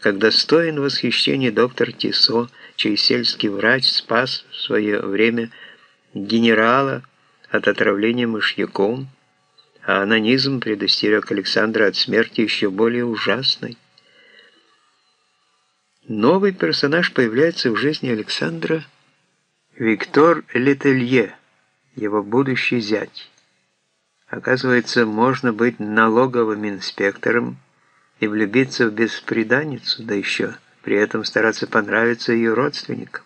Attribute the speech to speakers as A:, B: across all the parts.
A: как достоин восхищения доктор Тисо, чей сельский врач спас в свое время генерала от отравления мышьяком, а анонизм предостерег Александра от смерти еще более ужасной. Новый персонаж появляется в жизни Александра Виктор Летелье, его будущий зять. Оказывается, можно быть налоговым инспектором и влюбиться в бесприданницу, да еще при этом стараться понравиться ее родственникам.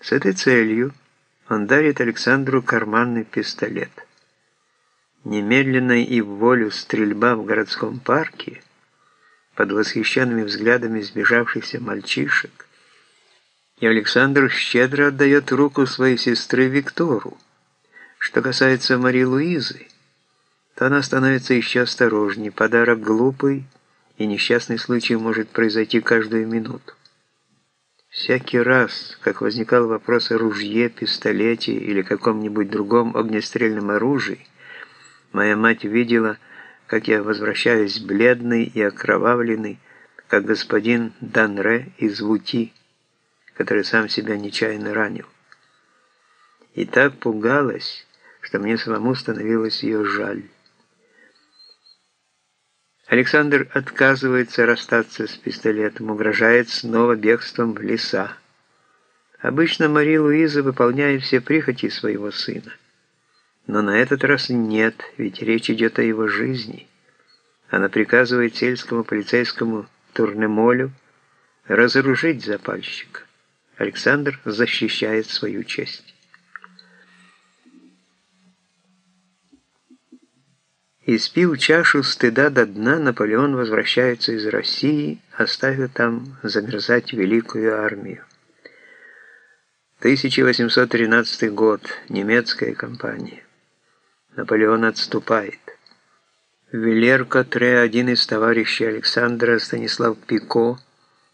A: С этой целью он дарит Александру карманный пистолет. Немедленная и в волю стрельба в городском парке под восхищенными взглядами сбежавшихся мальчишек, и Александр щедро отдает руку своей сестры Виктору. Что касается Марии Луизы, то она становится еще осторожнее. Подарок глупый, и несчастный случай может произойти каждую минуту. Всякий раз, как возникал вопрос о ружье, пистолете или каком-нибудь другом огнестрельном оружии, моя мать видела, как я возвращаюсь бледный и окровавленный, как господин Данре из Вути, который сам себя нечаянно ранил. И так пугалась, что мне самому становилось ее жаль. Александр отказывается расстаться с пистолетом, угрожает снова бегством в леса. Обычно Мария Луиза выполняет все прихоти своего сына. Но на этот раз нет, ведь речь идет о его жизни. Она приказывает сельскому полицейскому Турнемолю разоружить запальщика. Александр защищает свою честь. Испив чашу стыда до дна, Наполеон возвращается из России, оставив там замерзать великую армию. 1813 год. Немецкая кампания. Наполеон отступает. Вилер Котре, один из товарищей Александра, Станислав Пико,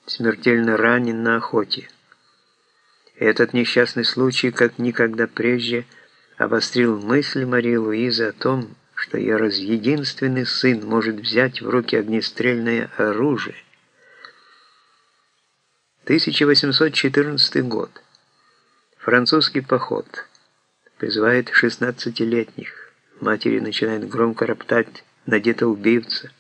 A: смертельно ранен на охоте. Этот несчастный случай, как никогда прежде, обострил мысль Марии Луизы о том, что ее разъединственный сын может взять в руки огнестрельное оружие. 1814 год. Французский поход. Призывает 16-летних. Матери начинает громко роптать на убивца.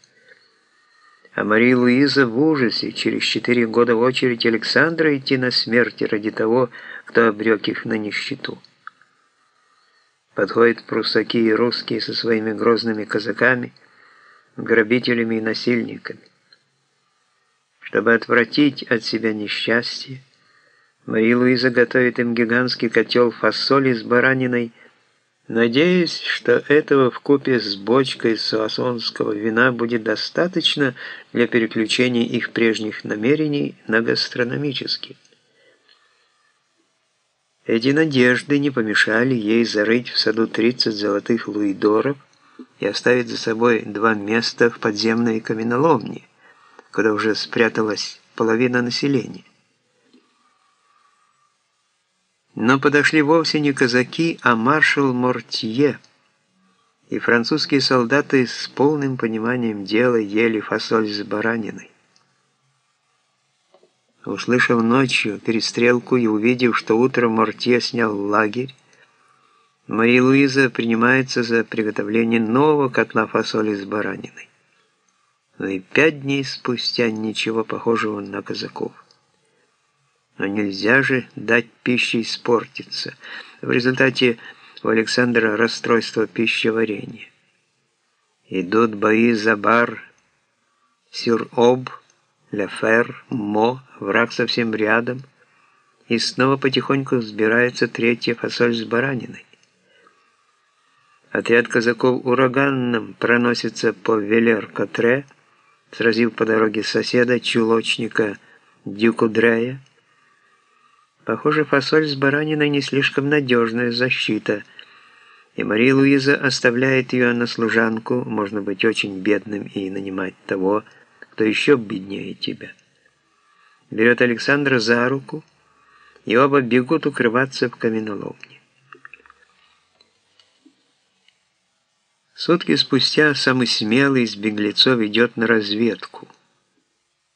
A: А Мария Луиза в ужасе через четыре года в очередь Александра идти на смерть ради того, кто обрек их на нищету. Подходят прусаки и русские со своими грозными казаками, грабителями и насильниками. Чтобы отвратить от себя несчастье, Мария Луиза готовит им гигантский котел фасоли с бараниной, надеясь, что этого в купе с бочкой суассонского вина будет достаточно для переключения их прежних намерений на гастрономические. Эти надежды не помешали ей зарыть в саду 30 золотых луидоров и оставить за собой два места в подземной каменоломне, куда уже спряталась половина населения. Но подошли вовсе не казаки, а маршал Мортье, и французские солдаты с полным пониманием дела ели фасоль с бараниной. Услышав ночью перестрелку и увидев, что утром Мортье снял лагерь, Мария Луиза принимается за приготовление нового котла фасоли с бараниной. Но и пять дней спустя ничего похожего на казаков. Но нельзя же дать пище испортиться. В результате у Александра расстройство пищеварения. Идут бои за бар, сюр-об, Лефер, Мо, враг совсем рядом, и снова потихоньку взбирается третья фасоль с бараниной. Отряд казаков ураганным проносится по Велер-Котре, сразив по дороге соседа, чулочника Дюкудрея. Похоже, фасоль с бараниной не слишком надежная защита, и Мария Луиза оставляет ее на служанку, можно быть очень бедным и нанимать того, кто еще беднее тебя. Берет Александра за руку, и оба бегут укрываться в каменоломне. Сутки спустя самый смелый из беглецов идет на разведку –